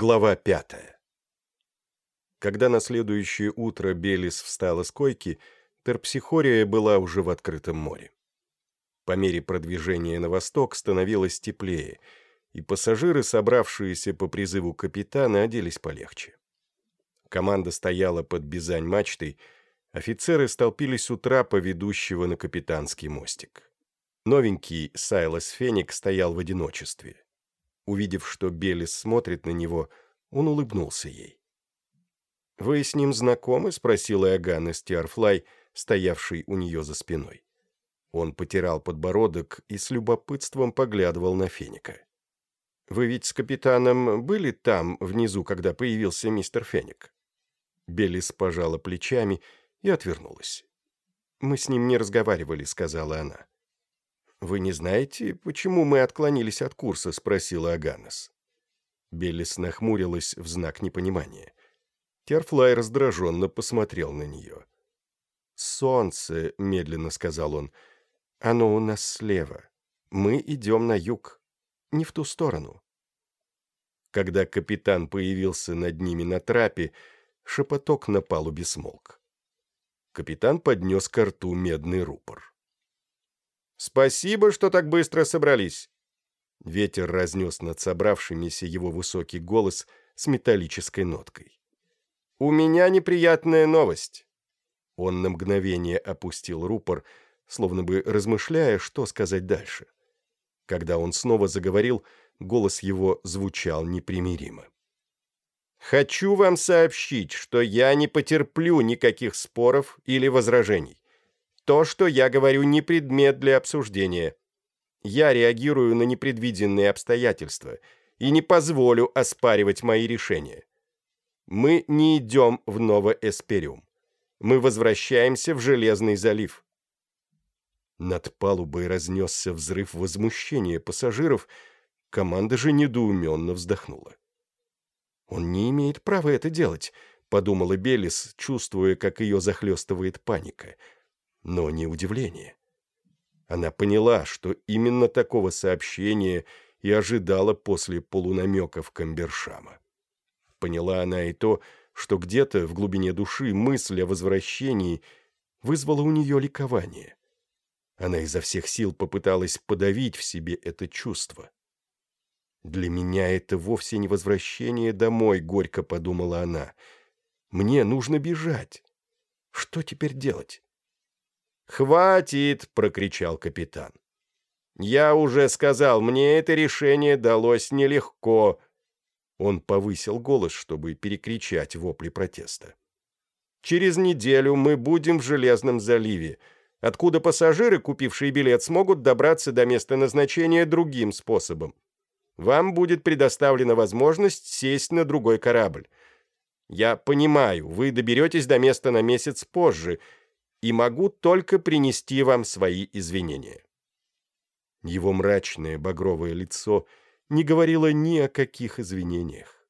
Глава пятая. Когда на следующее утро Белис встала с койки, Терпсихория была уже в открытом море. По мере продвижения на восток становилось теплее, и пассажиры, собравшиеся по призыву капитана, оделись полегче. Команда стояла под бизань-мачтой, офицеры столпились у трапа, ведущего на капитанский мостик. Новенький Сайлас Феник стоял в одиночестве. Увидев, что Белис смотрит на него, он улыбнулся ей. «Вы с ним знакомы?» — спросила Агана Стиарфлай, стоявший у нее за спиной. Он потирал подбородок и с любопытством поглядывал на Феника. «Вы ведь с капитаном были там, внизу, когда появился мистер Феник?» Белис пожала плечами и отвернулась. «Мы с ним не разговаривали», — сказала она. «Вы не знаете, почему мы отклонились от курса?» — спросила Аганес. Белис нахмурилась в знак непонимания. Терфлай раздраженно посмотрел на нее. «Солнце», — медленно сказал он, — «оно у нас слева. Мы идем на юг, не в ту сторону». Когда капитан появился над ними на трапе, шепоток на палубе смолк. Капитан поднес к рту медный рупор. «Спасибо, что так быстро собрались!» Ветер разнес над собравшимися его высокий голос с металлической ноткой. «У меня неприятная новость!» Он на мгновение опустил рупор, словно бы размышляя, что сказать дальше. Когда он снова заговорил, голос его звучал непримиримо. «Хочу вам сообщить, что я не потерплю никаких споров или возражений. То, что я говорю, не предмет для обсуждения. Я реагирую на непредвиденные обстоятельства и не позволю оспаривать мои решения. Мы не идем в Новоэспериум. Мы возвращаемся в Железный залив. Над палубой разнесся взрыв возмущения пассажиров, команда же недоуменно вздохнула. «Он не имеет права это делать», — подумала Белис, чувствуя, как ее захлестывает паника — но не удивление. Она поняла, что именно такого сообщения и ожидала после полунамеков Камбершама. Поняла она и то, что где-то в глубине души мысль о возвращении вызвала у нее ликование. Она изо всех сил попыталась подавить в себе это чувство. «Для меня это вовсе не возвращение домой», — горько подумала она. «Мне нужно бежать. Что теперь делать?» «Хватит!» — прокричал капитан. «Я уже сказал, мне это решение далось нелегко». Он повысил голос, чтобы перекричать вопли протеста. «Через неделю мы будем в Железном заливе, откуда пассажиры, купившие билет, смогут добраться до места назначения другим способом. Вам будет предоставлена возможность сесть на другой корабль. Я понимаю, вы доберетесь до места на месяц позже — и могу только принести вам свои извинения». Его мрачное багровое лицо не говорило ни о каких извинениях.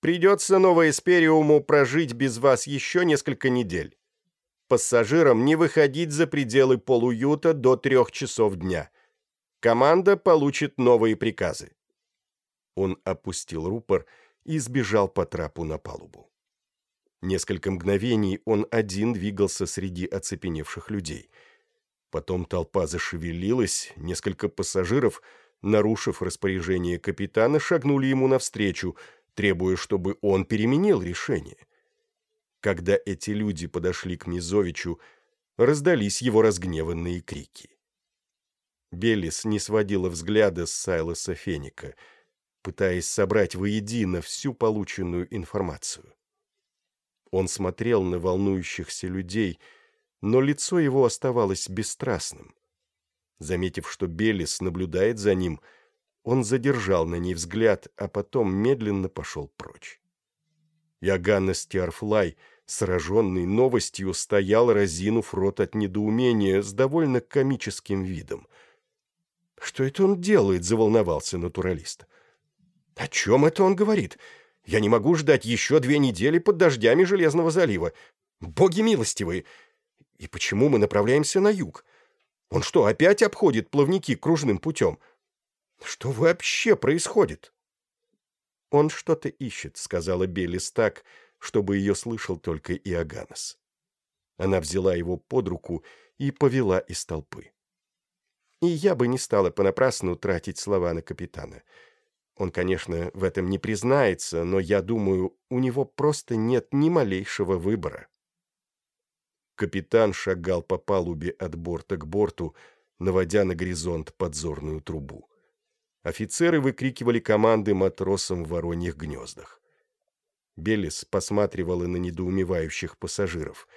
«Придется Новоэспериуму прожить без вас еще несколько недель. Пассажирам не выходить за пределы полуюта до трех часов дня. Команда получит новые приказы». Он опустил рупор и сбежал по трапу на палубу. Несколько мгновений он один двигался среди оцепеневших людей. Потом толпа зашевелилась, несколько пассажиров, нарушив распоряжение капитана, шагнули ему навстречу, требуя, чтобы он переменил решение. Когда эти люди подошли к Мизовичу, раздались его разгневанные крики. Беллис не сводила взгляда с Сайлоса Феника, пытаясь собрать воедино всю полученную информацию. Он смотрел на волнующихся людей, но лицо его оставалось бесстрастным. Заметив, что Белис наблюдает за ним, он задержал на ней взгляд, а потом медленно пошел прочь. Яганна Стиарфлай, сраженный новостью, стоял, разинув рот от недоумения, с довольно комическим видом. «Что это он делает?» — заволновался натуралист. «О чем это он говорит? Я не могу ждать еще две недели под дождями Железного залива. Боги милостивые! И почему мы направляемся на юг? Он что, опять обходит плавники кружным путем? Что вообще происходит?» «Он что-то ищет», — сказала Белис так, чтобы ее слышал только Иоганнес. Она взяла его под руку и повела из толпы. И я бы не стала понапрасну тратить слова на капитана. Он, конечно, в этом не признается, но я думаю, у него просто нет ни малейшего выбора. Капитан шагал по палубе от борта к борту, наводя на горизонт подзорную трубу. Офицеры выкрикивали команды матросам в вороньих гнездах. Белис посматривала на недоумевающих пассажиров.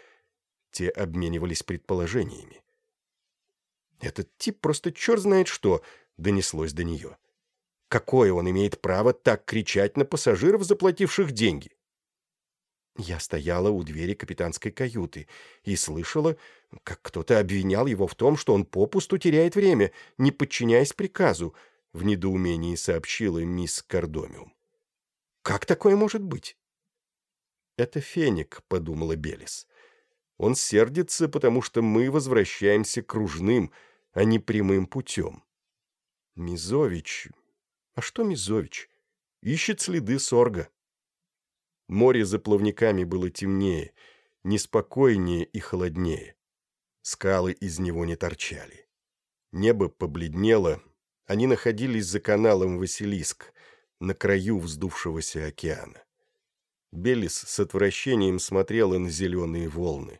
Те обменивались предположениями. «Этот тип просто черт знает что!» — донеслось до нее. «Какое он имеет право так кричать на пассажиров, заплативших деньги?» Я стояла у двери капитанской каюты и слышала, как кто-то обвинял его в том, что он попусту теряет время, не подчиняясь приказу, в недоумении сообщила мисс Кардомиум. «Как такое может быть?» «Это феник», — подумала Белис. «Он сердится, потому что мы возвращаемся кружным, а не прямым путем». «Мизович... А что Мизович? Ищет следы сорга». Море за плавниками было темнее, неспокойнее и холоднее. Скалы из него не торчали. Небо побледнело, они находились за каналом Василиск, на краю вздувшегося океана. Белис с отвращением смотрела на зеленые волны.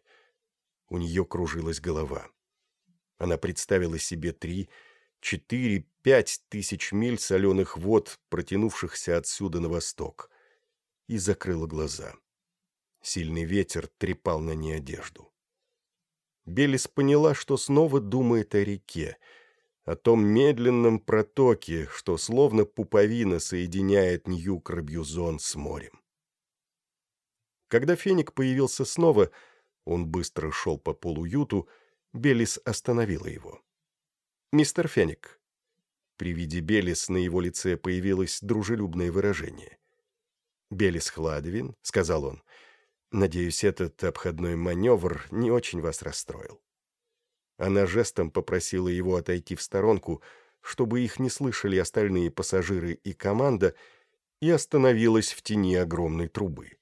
У нее кружилась голова. Она представила себе три, четыре, пять тысяч миль соленых вод, протянувшихся отсюда на восток, и закрыла глаза. Сильный ветер трепал на ней одежду. Белис поняла, что снова думает о реке, о том медленном протоке, что словно пуповина соединяет Нью-Крабьюзон с морем. Когда феник появился снова, он быстро шел по полуюту, Белис остановила его. «Мистер Феник». При виде Белис на его лице появилось дружелюбное выражение. «Белис Хладвин», — сказал он, — «надеюсь, этот обходной маневр не очень вас расстроил». Она жестом попросила его отойти в сторонку, чтобы их не слышали остальные пассажиры и команда, и остановилась в тени огромной трубы.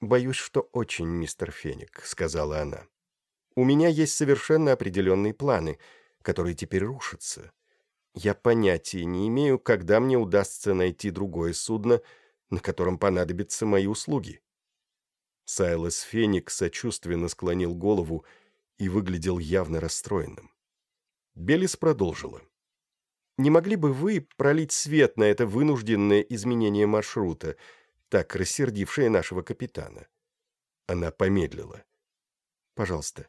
«Боюсь, что очень, мистер Феник», — сказала она. «У меня есть совершенно определенные планы, которые теперь рушатся. Я понятия не имею, когда мне удастся найти другое судно, на котором понадобятся мои услуги». Сайлас Феник сочувственно склонил голову и выглядел явно расстроенным. Белис продолжила. «Не могли бы вы пролить свет на это вынужденное изменение маршрута, так рассердившее нашего капитана. Она помедлила. «Пожалуйста,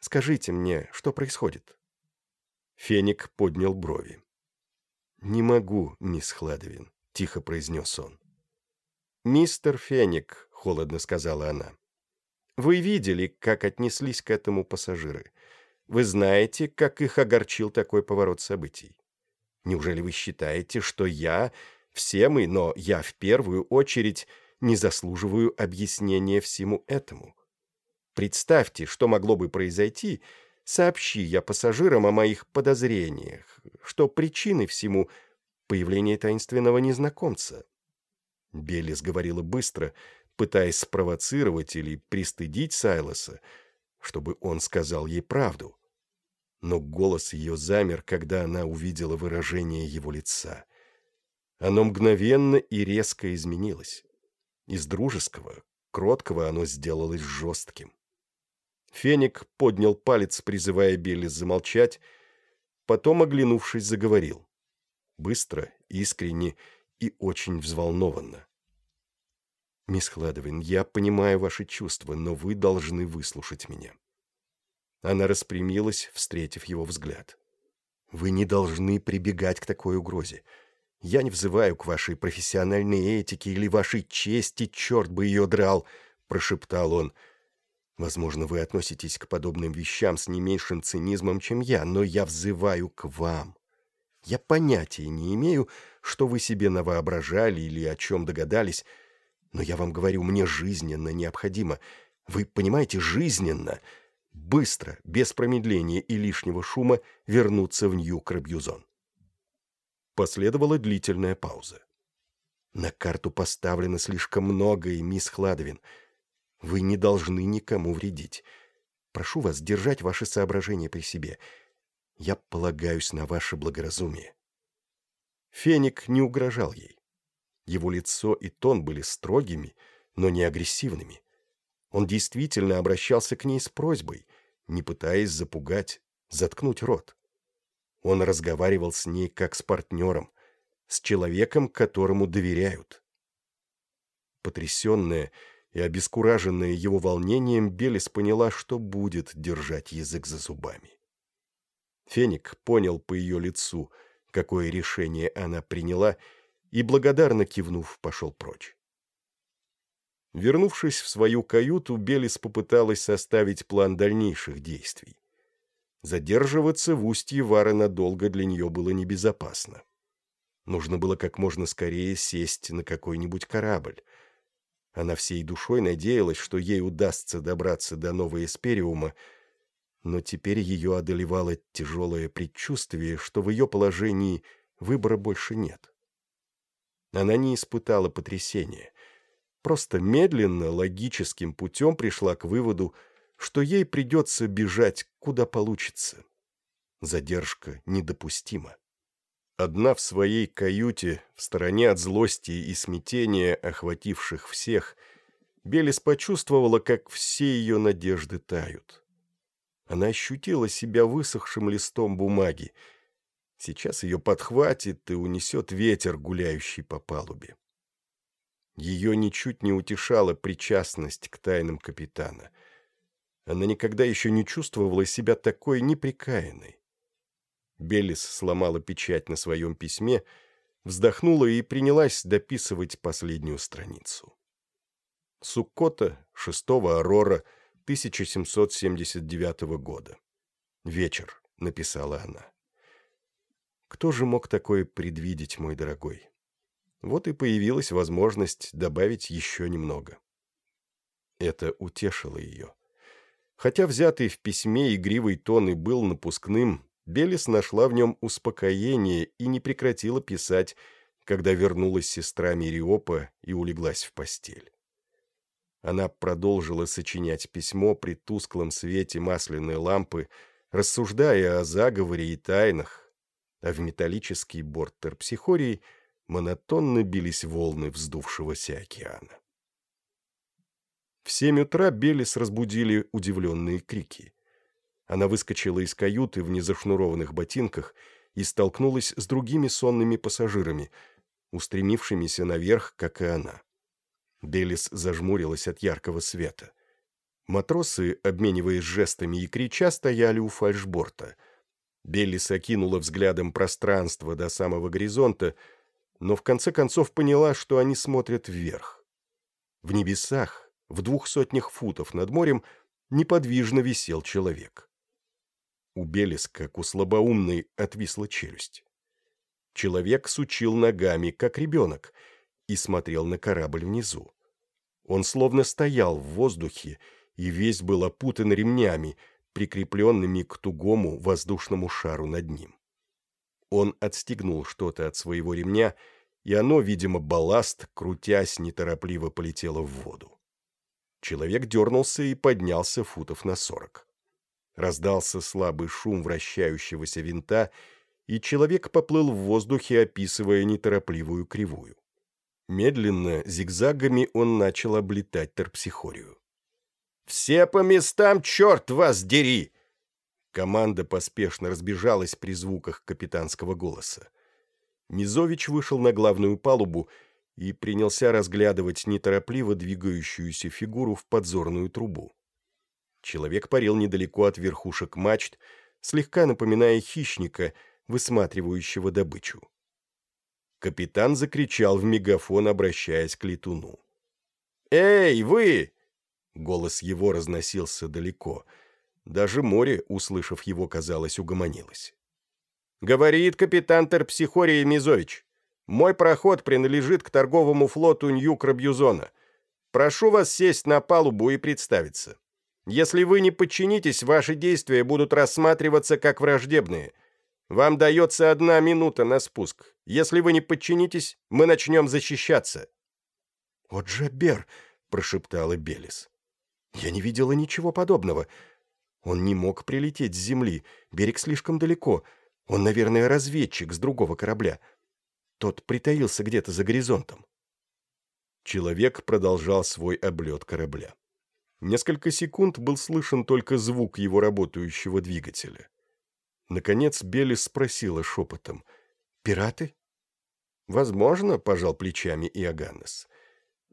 скажите мне, что происходит?» Феник поднял брови. «Не могу, мисс Хладовин», — тихо произнес он. «Мистер Феник», — холодно сказала она, — «вы видели, как отнеслись к этому пассажиры. Вы знаете, как их огорчил такой поворот событий. Неужели вы считаете, что я все мы, но я в первую очередь не заслуживаю объяснения всему этому. Представьте, что могло бы произойти, сообщи я пассажирам о моих подозрениях, что причиной всему появление таинственного незнакомца. Белис говорила быстро, пытаясь спровоцировать или пристыдить Сайлоса, чтобы он сказал ей правду. Но голос ее замер, когда она увидела выражение его лица. Оно мгновенно и резко изменилось. Из дружеского, кроткого оно сделалось жестким. Феник поднял палец, призывая Белли замолчать, потом, оглянувшись, заговорил. Быстро, искренне и очень взволнованно. «Мисс Хладовин, я понимаю ваши чувства, но вы должны выслушать меня». Она распрямилась, встретив его взгляд. «Вы не должны прибегать к такой угрозе. Я не взываю к вашей профессиональной этике или вашей чести, черт бы ее драл», — прошептал он. «Возможно, вы относитесь к подобным вещам с не меньшим цинизмом, чем я, но я взываю к вам. Я понятия не имею, что вы себе навоображали или о чем догадались, но я вам говорю, мне жизненно необходимо. Вы понимаете, жизненно, быстро, без промедления и лишнего шума вернуться в Нью-Крабьюзон. Последовала длительная пауза. На карту поставлено слишком многое, мисс Хладовин. Вы не должны никому вредить. Прошу вас держать ваши соображения при себе. Я полагаюсь на ваше благоразумие». Феник не угрожал ей. Его лицо и тон были строгими, но не агрессивными. Он действительно обращался к ней с просьбой, не пытаясь запугать, заткнуть рот. Он разговаривал с ней как с партнером, с человеком, которому доверяют. Потрясенная и обескураженная его волнением, Белис поняла, что будет держать язык за зубами. Феник понял по ее лицу, какое решение она приняла, и, благодарно кивнув, пошел прочь. Вернувшись в свою каюту, Белис попыталась составить план дальнейших действий. Задерживаться в устье Вары надолго для нее было небезопасно. Нужно было как можно скорее сесть на какой-нибудь корабль. Она всей душой надеялась, что ей удастся добраться до Нового Эспериума, но теперь ее одолевало тяжелое предчувствие, что в ее положении выбора больше нет. Она не испытала потрясения, просто медленно, логическим путем пришла к выводу, что ей придется бежать, куда получится. Задержка недопустима. Одна в своей каюте, в стороне от злости и смятения, охвативших всех, Белис почувствовала, как все ее надежды тают. Она ощутила себя высохшим листом бумаги. Сейчас ее подхватит и унесет ветер, гуляющий по палубе. Ее ничуть не утешала причастность к тайнам капитана. Она никогда еще не чувствовала себя такой неприкаянной. Беллис сломала печать на своем письме, вздохнула и принялась дописывать последнюю страницу. Суккота, 6 Арора, 1779 года. «Вечер», — написала она. «Кто же мог такое предвидеть, мой дорогой?» Вот и появилась возможность добавить еще немного. Это утешило ее. Хотя взятый в письме игривый тон и был напускным, Белис нашла в нем успокоение и не прекратила писать, когда вернулась сестра Мириопа и улеглась в постель. Она продолжила сочинять письмо при тусклом свете масляной лампы, рассуждая о заговоре и тайнах, а в металлический борт терпсихории монотонно бились волны вздувшегося океана. В семь утра Белис разбудили удивленные крики. Она выскочила из каюты в незашнурованных ботинках и столкнулась с другими сонными пассажирами, устремившимися наверх, как и она. Делис зажмурилась от яркого света. Матросы, обмениваясь жестами и крича, стояли у фальшборта. Беллис окинула взглядом пространство до самого горизонта, но в конце концов поняла, что они смотрят вверх. В небесах, в двух сотнях футов над морем, неподвижно висел человек. У Белис, как у слабоумной, отвисла челюсть. Человек сучил ногами, как ребенок, и смотрел на корабль внизу. Он словно стоял в воздухе и весь был опутан ремнями, прикрепленными к тугому воздушному шару над ним. Он отстегнул что-то от своего ремня, и оно, видимо, балласт, крутясь, неторопливо полетело в воду. Человек дернулся и поднялся футов на сорок. Раздался слабый шум вращающегося винта, и человек поплыл в воздухе, описывая неторопливую кривую. Медленно, зигзагами он начал облетать терпсихорию. «Все по местам, черт вас дери!» Команда поспешно разбежалась при звуках капитанского голоса. Мизович вышел на главную палубу и принялся разглядывать неторопливо двигающуюся фигуру в подзорную трубу. Человек парил недалеко от верхушек мачт, слегка напоминая хищника, высматривающего добычу. Капитан закричал в мегафон, обращаясь к летуну. «Эй, вы!» Голос его разносился далеко. Даже море, услышав его, казалось, угомонилось. «Говорит капитан Терпсихория Мизович. Мой проход принадлежит к торговому флоту Нью-Крабьюзона. Прошу вас сесть на палубу и представиться». Если вы не подчинитесь, ваши действия будут рассматриваться как враждебные. Вам дается одна минута на спуск. Если вы не подчинитесь, мы начнем защищаться». «О, Джабер!» — прошептала Белис. «Я не видела ничего подобного. Он не мог прилететь с земли, берег слишком далеко. Он, наверное, разведчик с другого корабля. Тот притаился где-то за горизонтом». Человек продолжал свой облет корабля. Несколько секунд был слышен только звук его работающего двигателя. Наконец Белис спросила шепотом. «Пираты?» «Возможно», — пожал плечами Иоганнес.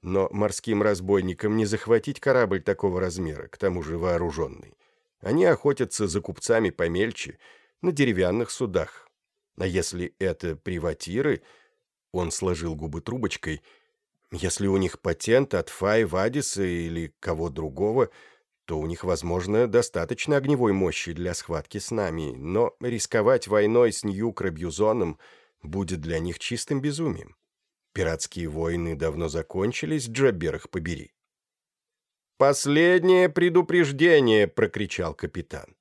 «Но морским разбойникам не захватить корабль такого размера, к тому же вооруженный. Они охотятся за купцами помельче, на деревянных судах. А если это приватиры...» Он сложил губы трубочкой — если у них патент от Фай Вадиса или кого другого, то у них, возможно, достаточно огневой мощи для схватки с нами, но рисковать войной с Нью-Крабьюзоном будет для них чистым безумием. Пиратские войны давно закончились, Джабер их побери. «Последнее предупреждение!» — прокричал капитан.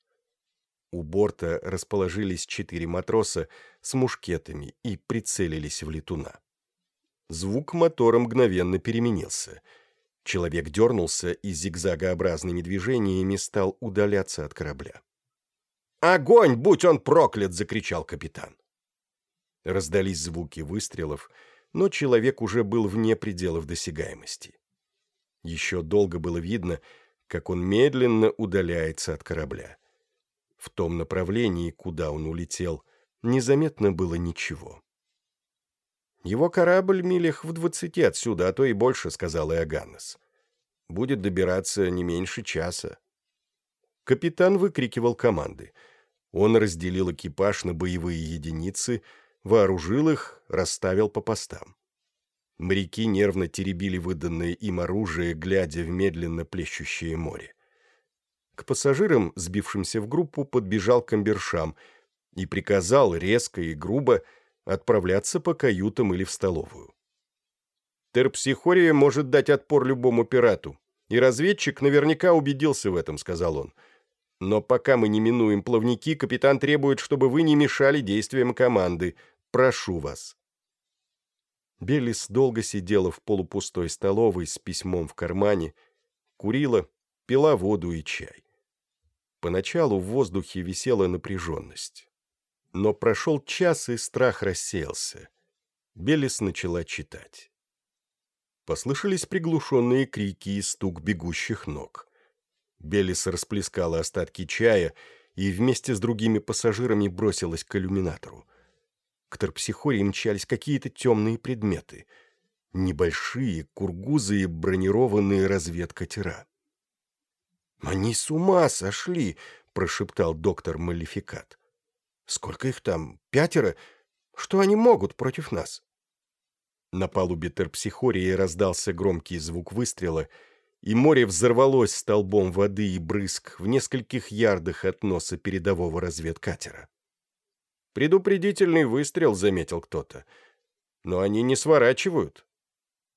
У борта расположились четыре матроса с мушкетами и прицелились в летуна. Звук мотора мгновенно переменился. Человек дернулся и зигзагообразными движениями стал удаляться от корабля. «Огонь, будь он проклят!» — закричал капитан. Раздались звуки выстрелов, но человек уже был вне пределов досягаемости. Еще долго было видно, как он медленно удаляется от корабля. В том направлении, куда он улетел, незаметно было ничего. «Его корабль милях в двадцати отсюда, а то и больше», — сказал Иоганнес. «Будет добираться не меньше часа». Капитан выкрикивал команды. Он разделил экипаж на боевые единицы, вооружил их, расставил по постам. Моряки нервно теребили выданное им оружие, глядя в медленно плещущее море. К пассажирам, сбившимся в группу, подбежал комбершам и приказал резко и грубо отправляться по каютам или в столовую. «Терпсихория может дать отпор любому пирату, и разведчик наверняка убедился в этом», — сказал он. «Но пока мы не минуем плавники, капитан требует, чтобы вы не мешали действиям команды. Прошу вас». Беллис долго сидела в полупустой столовой с письмом в кармане, курила, пила воду и чай. Поначалу в воздухе висела напряженность. Но прошел час, и страх рассеялся. Белис начала читать. Послышались приглушенные крики и стук бегущих ног. Белис расплескала остатки чая и вместе с другими пассажирами бросилась к иллюминатору. К торпсихоре мчались какие-то темные предметы. Небольшие, кургузые, бронированные разведкатера. «Они с ума сошли!» — прошептал доктор Малификат. Сколько их там? Пятеро? Что они могут против нас?» На палубе терпсихории раздался громкий звук выстрела, и море взорвалось столбом воды и брызг в нескольких ярдах от носа передового разведкатера. «Предупредительный выстрел», — заметил кто-то. «Но они не сворачивают».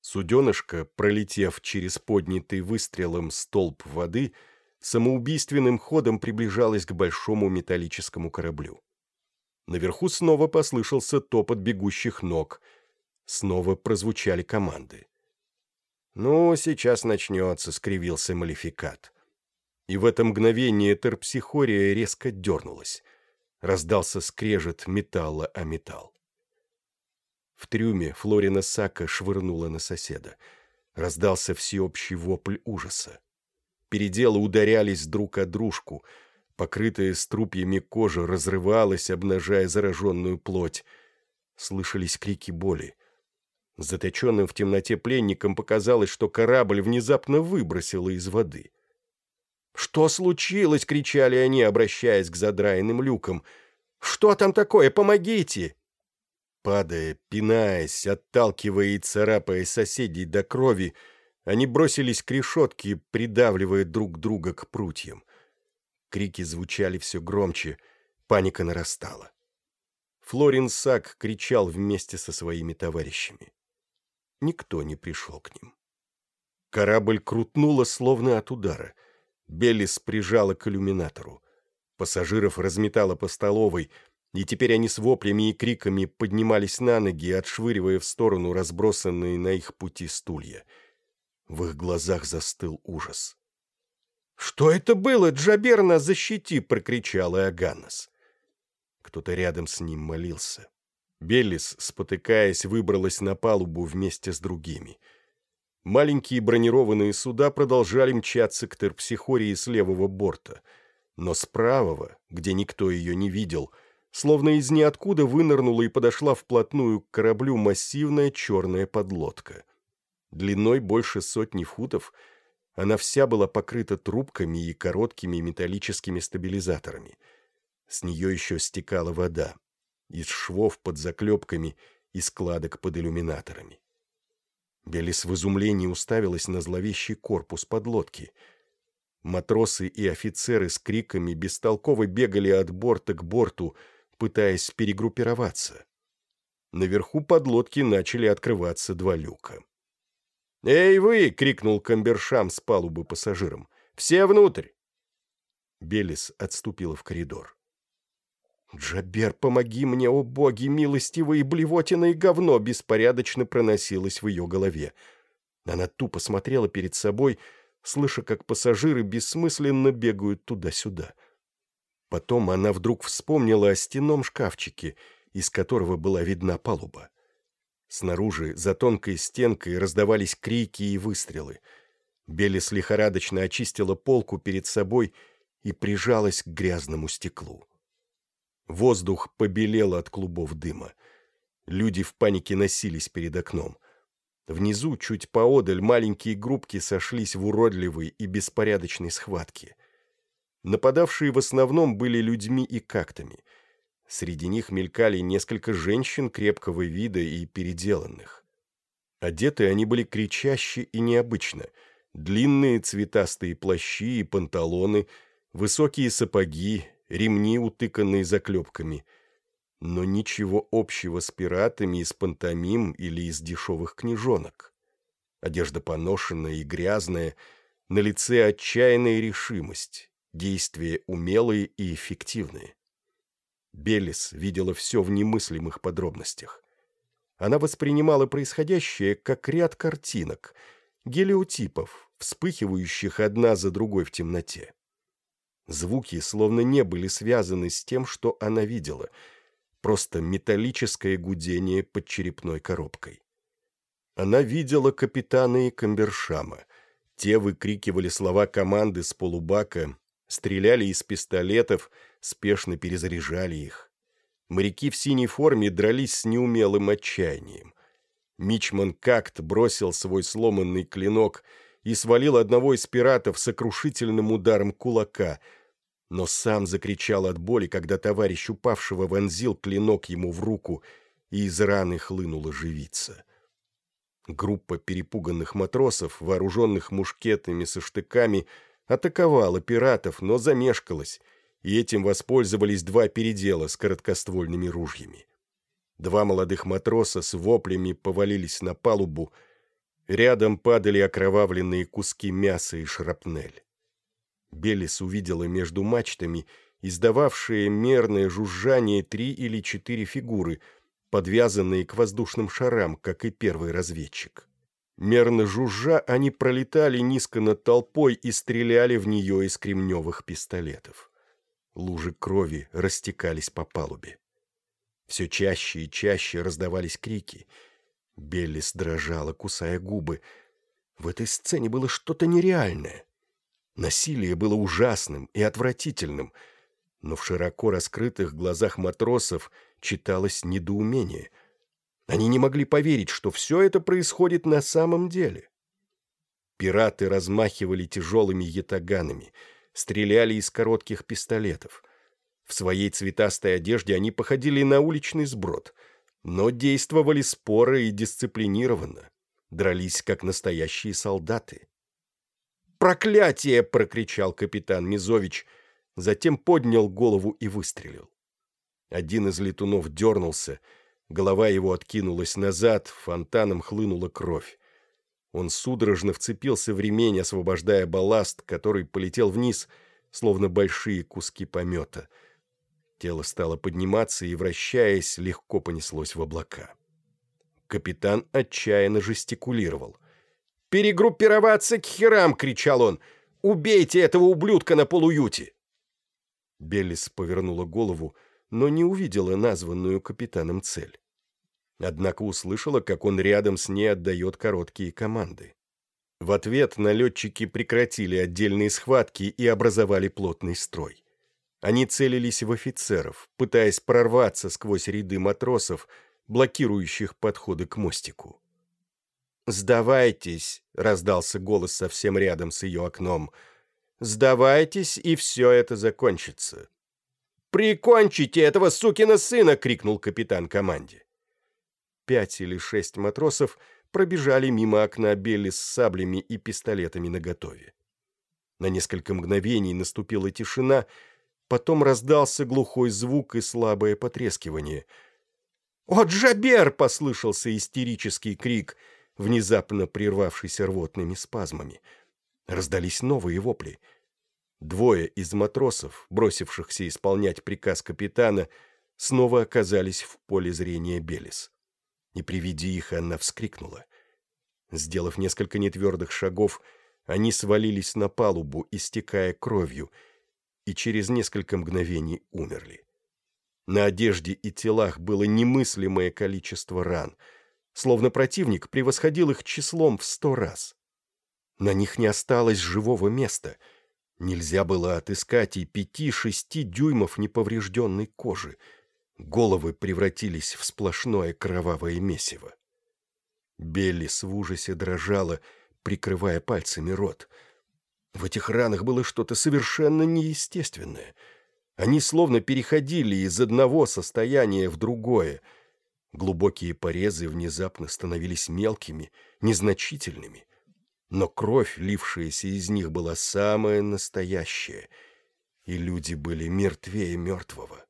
Суденышко, пролетев через поднятый выстрелом столб воды, самоубийственным ходом приближалось к большому металлическому кораблю. Наверху снова послышался топот бегущих ног. Снова прозвучали команды. «Ну, сейчас начнется», — скривился Малификат. И в это мгновение терпсихория резко дернулась. Раздался скрежет металла о металл. В трюме Флорина Сака швырнула на соседа. Раздался всеобщий вопль ужаса. Переделы ударялись друг о дружку — Покрытая струпьями кожа разрывалась, обнажая зараженную плоть. Слышались крики боли. Заточенным в темноте пленникам показалось, что корабль внезапно выбросило из воды. «Что случилось?» — кричали они, обращаясь к задраенным люкам. «Что там такое? Помогите!» Падая, пинаясь, отталкивая и царапая соседей до крови, они бросились к решетке, придавливая друг друга к прутьям. Крики звучали все громче, паника нарастала. Флорин Сак кричал вместе со своими товарищами. Никто не пришел к ним. Корабль крутнуло, словно от удара. Беллис прижала к иллюминатору. Пассажиров разметала по столовой, И теперь они с воплями и криками поднимались на ноги, отшвыривая в сторону разбросанные на их пути стулья. В их глазах застыл ужас. «Что это было, Джаберна, защити!» — прокричал Иоганнес. Кто-то рядом с ним молился. Беллис, спотыкаясь, выбралась на палубу вместе с другими. Маленькие бронированные суда продолжали мчаться к Терпсихории с левого борта, но с правого, где никто ее не видел, словно из ниоткуда вынырнула и подошла вплотную к кораблю массивная черная подлодка. Длиной больше сотни футов — она вся была покрыта трубками и короткими металлическими стабилизаторами. С нее еще стекала вода. Из швов под заклепками и складок под иллюминаторами. Белис в изумлении уставилась на зловещий корпус подлодки. Матросы и офицеры с криками бестолково бегали от борта к борту, пытаясь перегруппироваться. Наверху подлодки начали открываться два люка. «Эй, вы!» — крикнул Камбершам с палубы пассажирам. «Все внутрь!» Белис отступила в коридор. «Джабер, помоги мне, о боги, милостивые, блевотина и говно!» беспорядочно проносилось в ее голове. Она тупо смотрела перед собой, слыша, как пассажиры бессмысленно бегают туда-сюда. Потом она вдруг вспомнила о стенном шкафчике, из которого была видна палуба. Снаружи, за тонкой стенкой, раздавались крики и выстрелы. Белис лихорадочно очистила полку перед собой и прижалась к грязному стеклу. Воздух побелел от клубов дыма. Люди в панике носились перед окном. Внизу, чуть поодаль, маленькие группки сошлись в уродливой и беспорядочной схватке. Нападавшие в основном были людьми и кактами — Среди них мелькали несколько женщин крепкого вида и переделанных. Одеты они были кричаще и необычно. Длинные цветастые плащи и панталоны, высокие сапоги, ремни, утыканные заклепками. Но ничего общего с пиратами из пантомим или из дешевых книжонок. Одежда поношенная и грязная, на лице отчаянная решимость, действия умелые и эффективные. Белис видела все в немыслимых подробностях. Она воспринимала происходящее как ряд картинок, гелиотипов, вспыхивающих одна за другой в темноте. Звуки словно не были связаны с тем, что она видела, просто металлическое гудение под черепной коробкой. Она видела капитана и камбершама. Те выкрикивали слова команды с полубака, стреляли из пистолетов — спешно перезаряжали их. Моряки в синей форме дрались с неумелым отчаянием. Мичман Какт бросил свой сломанный клинок и свалил одного из пиратов сокрушительным ударом кулака, но сам закричал от боли, когда товарищ упавшего вонзил клинок ему в руку, и из раны хлынула живица. Группа перепуганных матросов, вооруженных мушкетами со штыками, атаковала пиратов, но замешкалась — и этим воспользовались два передела с короткоствольными ружьями. Два молодых матроса с воплями повалились на палубу, рядом падали окровавленные куски мяса и шрапнель. Белис увидела между мачтами издававшие мерное жужжание три или четыре фигуры, подвязанные к воздушным шарам, как и первый разведчик. Мерно жужжа, они пролетали низко над толпой и стреляли в нее из кремневых пистолетов. Лужи крови растекались по палубе. Все чаще и чаще раздавались крики. Беллис дрожала, кусая губы. В этой сцене было что-то нереальное. Насилие было ужасным и отвратительным, но в широко раскрытых глазах матросов читалось недоумение. Они не могли поверить, что все это происходит на самом деле. Пираты размахивали тяжелыми ятаганами — стреляли из коротких пистолетов. В своей цветастой одежде они походили на уличный сброд, но действовали споро и дисциплинированно, дрались как настоящие солдаты. «Проклятие!» — прокричал капитан Мизович, затем поднял голову и выстрелил. Один из летунов дернулся, голова его откинулась назад, фонтаном хлынула кровь. Он судорожно вцепился в ремень, освобождая балласт, который полетел вниз, словно большие куски помета. Тело стало подниматься и, вращаясь, легко понеслось в облака. Капитан отчаянно жестикулировал. «Перегруппироваться к херам!» — кричал он. «Убейте этого ублюдка на полуюте!» Беллис повернула голову, но не увидела названную капитаном цель. Однако услышала, как он рядом с ней отдает короткие команды. В ответ налетчики прекратили отдельные схватки и образовали плотный строй. Они целились в офицеров, пытаясь прорваться сквозь ряды матросов, блокирующих подходы к мостику. «Сдавайтесь!» — раздался голос совсем рядом с ее окном. «Сдавайтесь, и все это закончится!» «Прикончите этого сукина сына!» — крикнул капитан команде. Пять или шесть матросов пробежали мимо окна Белли с саблями и пистолетами наготове. На несколько мгновений наступила тишина, потом раздался глухой звук и слабое потрескивание. «О, Джабер!» — послышался истерический крик — внезапно прервавшийся рвотными спазмами. Раздались новые вопли. Двое из матросов, бросившихся исполнять приказ капитана, снова оказались в поле зрения Белис. И при виде их она вскрикнула. Сделав несколько нетвердых шагов, они свалились на палубу, истекая кровью, и через несколько мгновений умерли. На одежде и телах было немыслимое количество ран — словно противник превосходил их числом в сто раз. На них не осталось живого места. Нельзя было отыскать и пяти-шести дюймов неповрежденной кожи. Головы превратились в сплошное кровавое месиво. Беллис в ужасе дрожала, прикрывая пальцами рот. В этих ранах было что-то совершенно неестественное. Они словно переходили из одного состояния в другое — Глубокие порезы внезапно становились мелкими, незначительными. Но кровь, лившаяся из них, была самая настоящая, и люди были мертвее мертвого.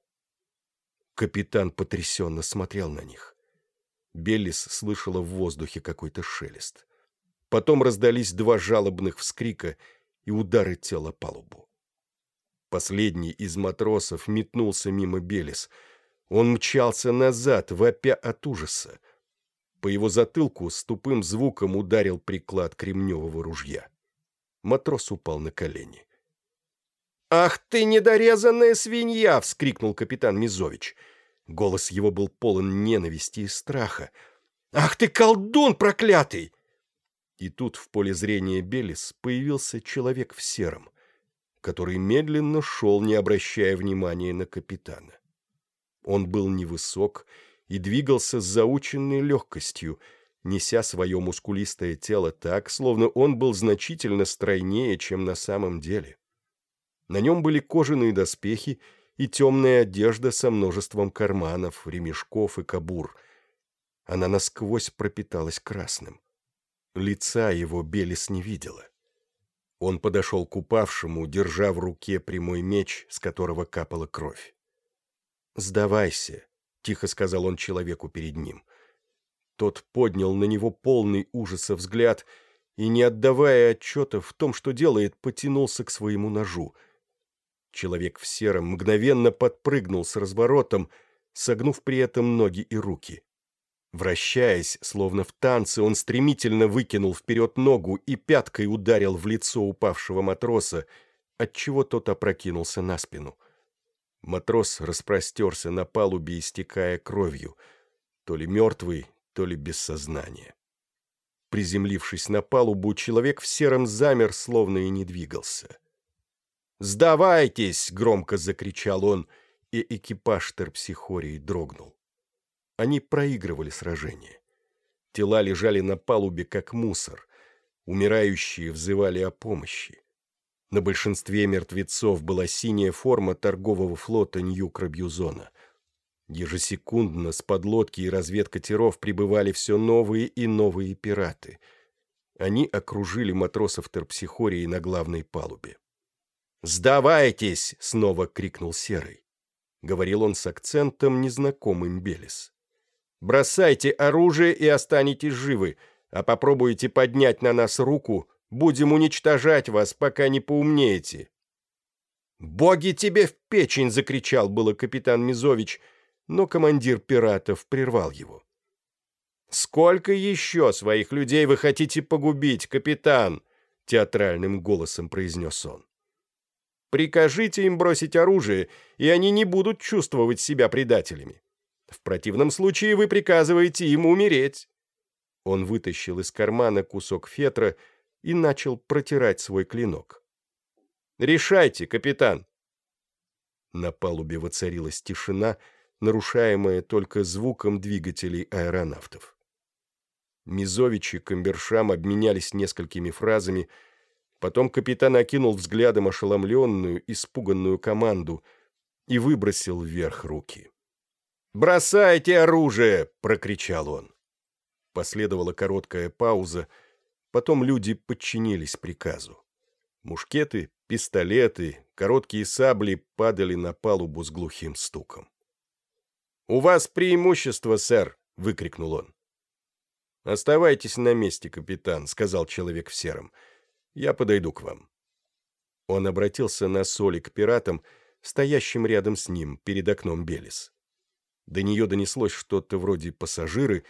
Капитан потрясенно смотрел на них. Беллис слышала в воздухе какой-то шелест. Потом раздались два жалобных вскрика и удары тела палубу. Последний из матросов метнулся мимо Белис — он мчался назад, вопя от ужаса. По его затылку с тупым звуком ударил приклад кремневого ружья. Матрос упал на колени. «Ах ты, недорезанная свинья!» — вскрикнул капитан Мизович. Голос его был полон ненависти и страха. «Ах ты, колдун проклятый!» И тут в поле зрения Белис появился человек в сером, который медленно шел, не обращая внимания на капитана. Он был невысок и двигался с заученной легкостью, неся свое мускулистое тело так, словно он был значительно стройнее, чем на самом деле. На нем были кожаные доспехи и темная одежда со множеством карманов, ремешков и кабур. Она насквозь пропиталась красным. Лица его Белис не видела. Он подошел к упавшему, держа в руке прямой меч, с которого капала кровь. «Сдавайся», — тихо сказал он человеку перед ним. Тот поднял на него полный ужаса взгляд и, не отдавая отчета в том, что делает, потянулся к своему ножу. Человек в сером мгновенно подпрыгнул с разворотом, согнув при этом ноги и руки. Вращаясь, словно в танце, он стремительно выкинул вперед ногу и пяткой ударил в лицо упавшего матроса, отчего тот опрокинулся на спину. — Матрос распростерся на палубе, истекая кровью, то ли мертвый, то ли без сознания. Приземлившись на палубу, человек в сером замер, словно и не двигался. «Сдавайтесь!» — громко закричал он, и экипаж терпсихории дрогнул. Они проигрывали сражение. Тела лежали на палубе, как мусор. Умирающие взывали о помощи. На большинстве мертвецов была синяя форма торгового флота Нью-Крабьюзона. Ежесекундно с подлодки и разведкатеров прибывали все новые и новые пираты. Они окружили матросов терпсихории на главной палубе. «Сдавайтесь!» — снова крикнул Серый. Говорил он с акцентом, незнакомым Белес. «Бросайте оружие и останетесь живы, а попробуйте поднять на нас руку, Будем уничтожать вас, пока не поумнеете». «Боги тебе в печень!» — закричал было капитан Мизович, но командир пиратов прервал его. «Сколько еще своих людей вы хотите погубить, капитан?» — театральным голосом произнес он. «Прикажите им бросить оружие, и они не будут чувствовать себя предателями. В противном случае вы приказываете им умереть». Он вытащил из кармана кусок фетра и начал протирать свой клинок. «Решайте, капитан!» На палубе воцарилась тишина, нарушаемая только звуком двигателей аэронавтов. Мизович и Камбершам обменялись несколькими фразами, потом капитан окинул взглядом ошеломленную, испуганную команду и выбросил вверх руки. «Бросайте оружие!» — прокричал он. Последовала короткая пауза, потом люди подчинились приказу. Мушкеты, пистолеты, короткие сабли падали на палубу с глухим стуком. «У вас преимущество, сэр!» — выкрикнул он. «Оставайтесь на месте, капитан», — сказал человек в сером. «Я подойду к вам». Он обратился на соли к пиратам, стоящим рядом с ним, перед окном Белис. До нее донеслось что-то вроде пассажиры,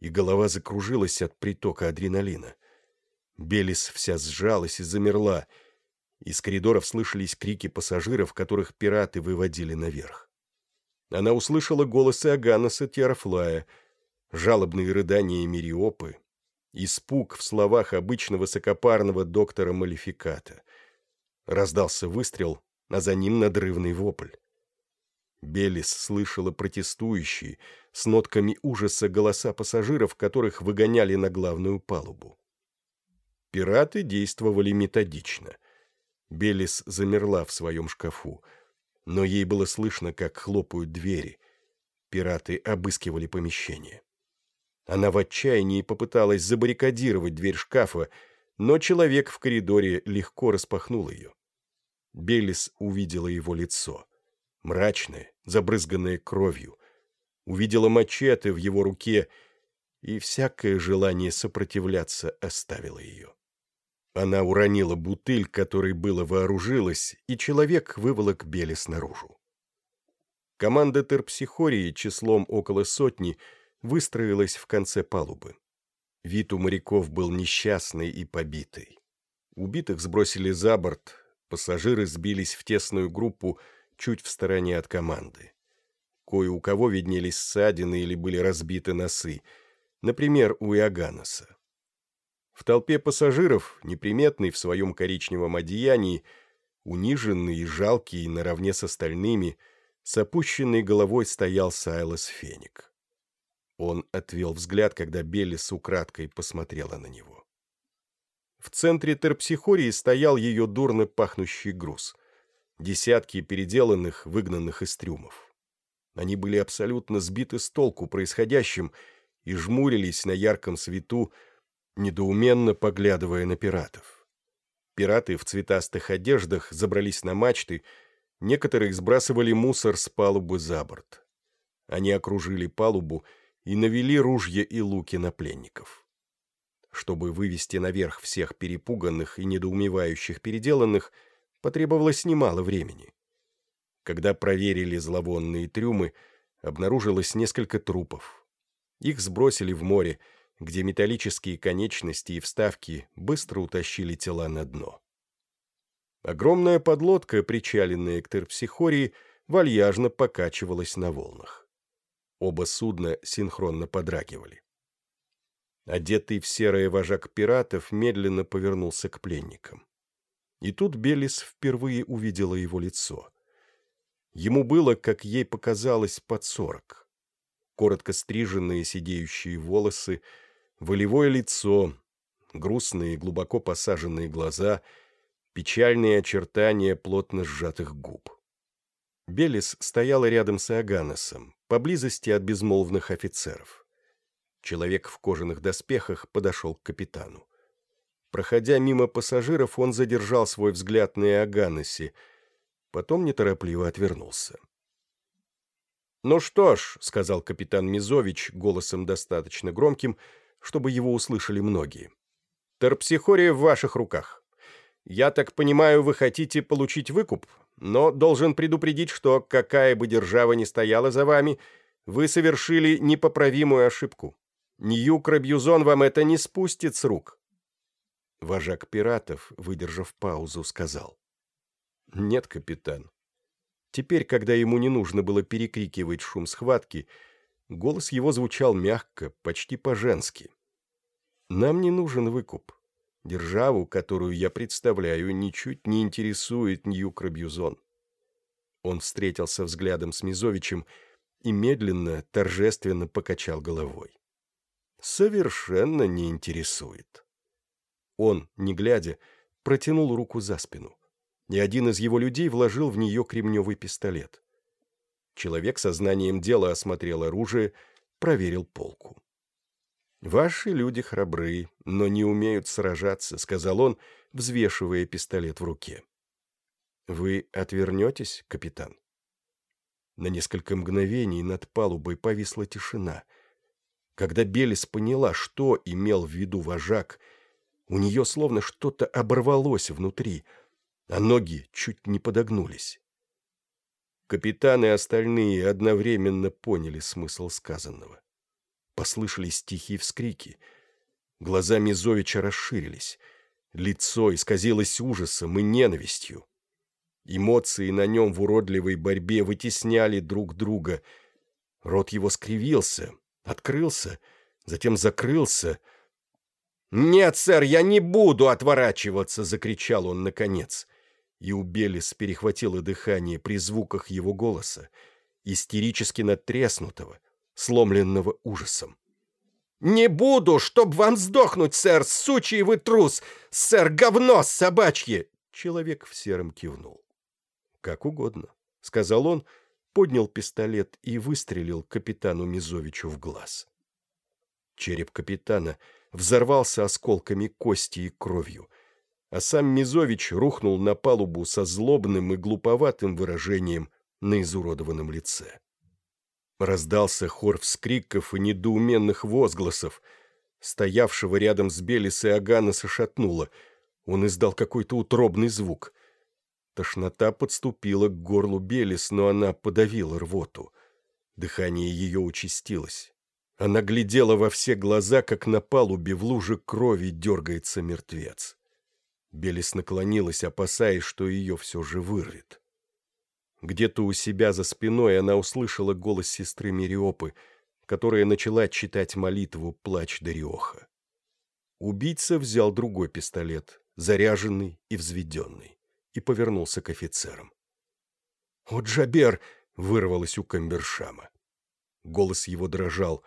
и голова закружилась от притока адреналина. Белис вся сжалась и замерла. Из коридоров слышались крики пассажиров, которых пираты выводили наверх. Она услышала голосы Аганаса Терафлая — жалобные рыдания Мириопы, испуг в словах обычно высокопарного доктора Малификата. Раздался выстрел, а за ним надрывный вопль. Белис слышала протестующие, с нотками ужаса голоса пассажиров, которых выгоняли на главную палубу. Пираты действовали методично. Белис замерла в своем шкафу, но ей было слышно, как хлопают двери. Пираты обыскивали помещение. Она в отчаянии попыталась забаррикадировать дверь шкафа, но человек в коридоре легко распахнул ее. Белис увидела его лицо. Мрачное, забрызганное кровью. Увидела мачете в его руке, и всякое желание сопротивляться оставило ее. Она уронила бутыль, которой было вооружилась, и человек выволок Белис наружу. Команда терпсихории числом около сотни — выстроилась в конце палубы. Вид у моряков был несчастный и побитый. Убитых сбросили за борт, пассажиры сбились в тесную группу чуть в стороне от команды. Кое у кого виднелись ссадины или были разбиты носы, например, у Иоганнеса. В толпе пассажиров, неприметный в своем коричневом одеянии, униженный и жалкий наравне с остальными, с опущенной головой стоял Сайлос Феник. Он отвел взгляд, когда Беллис украдкой посмотрела на него. В центре терпсихории стоял ее дурно пахнущий груз. Десятки переделанных, выгнанных из трюмов. Они были абсолютно сбиты с толку происходящим и жмурились на ярком свету, недоуменно поглядывая на пиратов. Пираты в цветастых одеждах забрались на мачты, некоторые сбрасывали мусор с палубы за борт. Они окружили палубу и навели ружья и луки на пленников. Чтобы вывести наверх всех перепуганных и недоумевающих переделанных, потребовалось немало времени. Когда проверили зловонные трюмы, обнаружилось несколько трупов. Их сбросили в море, где металлические конечности и вставки быстро утащили тела на дно. Огромная подлодка, причаленная к Терпсихории, вальяжно покачивалась на волнах. Оба судна синхронно подрагивали. Одетый в серое вожак пиратов медленно повернулся к пленникам. И тут Белис впервые увидела его лицо. Ему было, как ей показалось, под сорок. Коротко стриженные сидеющие волосы, волевое лицо, грустные, глубоко посаженные глаза, печальные очертания плотно сжатых губ. Белис стояла рядом с Аганесом, поблизости от безмолвных офицеров. Человек в кожаных доспехах подошел к капитану. Проходя мимо пассажиров, он задержал свой взгляд на Иоганнесе, потом неторопливо отвернулся. «Ну что ж», — сказал капитан Мизович голосом достаточно громким, чтобы его услышали многие, — «терпсихория в ваших руках. Я так понимаю, вы хотите получить выкуп? Но должен предупредить, что какая бы держава ни стояла за вами, вы совершили непоправимую ошибку. Ньюк-Рабьюзон вам это не спустит с рук». Вожак пиратов, выдержав паузу, сказал. «Нет, капитан. Теперь, когда ему не нужно было перекрикивать шум схватки, голос его звучал мягко, почти по-женски. Нам не нужен выкуп. Державу, которую я представляю, ничуть не интересует Ньюк-Рабьюзон». Он встретился взглядом с Мизовичем и медленно, торжественно покачал головой совершенно не интересует. Он, не глядя, протянул руку за спину, и один из его людей вложил в нее кремневый пистолет. Человек со знанием дела осмотрел оружие, проверил полку. «Ваши люди храбры, но не умеют сражаться», — сказал он, взвешивая пистолет в руке. «Вы отвернетесь, капитан?» На несколько мгновений над палубой повисла тишина — когда Белис поняла, что имел в виду вожак, у нее словно что-то оборвалось внутри, а ноги чуть не подогнулись. Капитаны и остальные одновременно поняли смысл сказанного. Послышались тихие вскрики. Глаза Мизовича расширились. Лицо исказилось ужасом и ненавистью. Эмоции на нем в уродливой борьбе вытесняли друг друга. Рот его скривился, Открылся, затем закрылся. «Нет, сэр, я не буду отворачиваться!» — закричал он наконец. И у Белис перехватило дыхание при звуках его голоса, истерически надтреснутого, сломленного ужасом. «Не буду, чтоб вам сдохнуть, сэр, сучий вы трус! Сэр, говно собачье!» Человек в сером кивнул. «Как угодно», — сказал он, — поднял пистолет и выстрелил капитану Мизовичу в глаз. Череп капитана взорвался осколками кости и кровью, а сам Мизович рухнул на палубу со злобным и глуповатым выражением на изуродованном лице. Раздался хор вскриков и недоуменных возгласов. Стоявшего рядом с Белис Агана сошатнуло. Он издал какой-то утробный звук — Тошнота подступила к горлу Белис, но она подавила рвоту. Дыхание ее участилось. Она глядела во все глаза, как на палубе в луже крови дергается мертвец. Белис наклонилась, опасаясь, что ее все же вырвет. Где-то у себя за спиной она услышала голос сестры Мириопы, которая начала читать молитву «Плач Дариоха». Убийца взял другой пистолет, заряженный и взведенный и повернулся к офицерам. «О, Джабер!» — вырвалось у Камбершама. Голос его дрожал.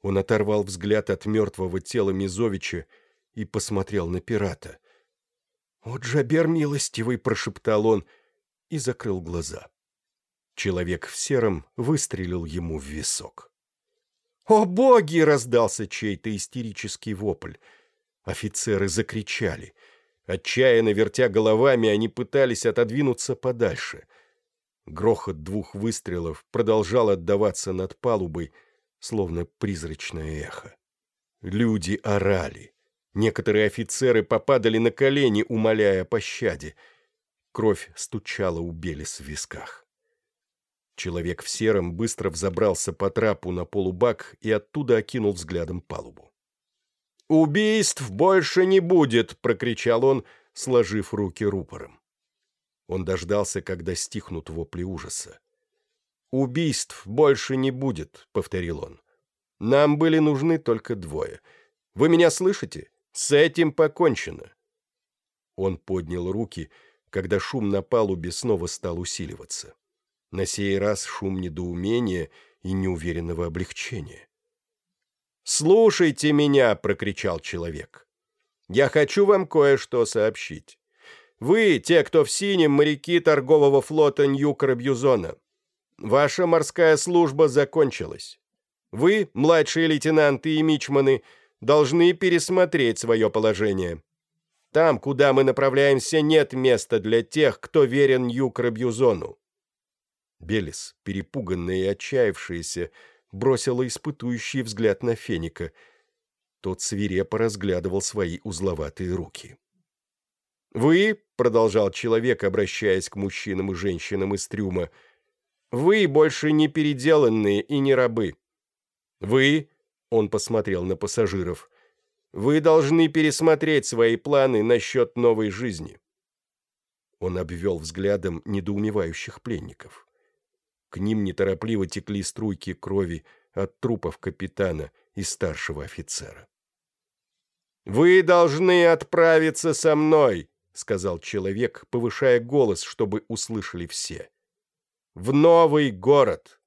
Он оторвал взгляд от мертвого тела Мизовича и посмотрел на пирата. «О, Джабер милостивый!» — прошептал он и закрыл глаза. Человек в сером выстрелил ему в висок. «О, боги!» — раздался чей-то истерический вопль. Офицеры закричали — Отчаянно вертя головами, они пытались отодвинуться подальше. Грохот двух выстрелов продолжал отдаваться над палубой, словно призрачное эхо. Люди орали. Некоторые офицеры попадали на колени, умоляя о пощаде. Кровь стучала у Белис в висках. Человек в сером быстро взобрался по трапу на полубак и оттуда окинул взглядом палубу. «Убийств больше не будет!» — прокричал он, сложив руки рупором. Он дождался, когда стихнут вопли ужаса. «Убийств больше не будет», — повторил он. «Нам были нужны только двое. Вы меня слышите? С этим покончено». Он поднял руки, когда шум на палубе снова стал усиливаться. На сей раз шум недоумения и неуверенного облегчения. «Слушайте меня!» — прокричал человек. «Я хочу вам кое-что сообщить. Вы, те, кто в синем, моряки торгового флота Нью-Карабьюзона. Ваша морская служба закончилась. Вы, младшие лейтенанты и мичманы, должны пересмотреть свое положение. Там, куда мы направляемся, нет места для тех, кто верен Нью-Карабьюзону». Белис, перепуганный и отчаявшийся, бросила испытующий взгляд на Феника. Тот свирепо разглядывал свои узловатые руки. «Вы», — продолжал человек, обращаясь к мужчинам и женщинам из трюма, «вы больше не переделанные и не рабы. Вы, — он посмотрел на пассажиров, — вы должны пересмотреть свои планы насчет новой жизни». Он обвел взглядом недоумевающих пленников. К ним неторопливо текли струйки крови от трупов капитана и старшего офицера. «Вы должны отправиться со мной», — сказал человек, повышая голос, чтобы услышали все. «В новый город».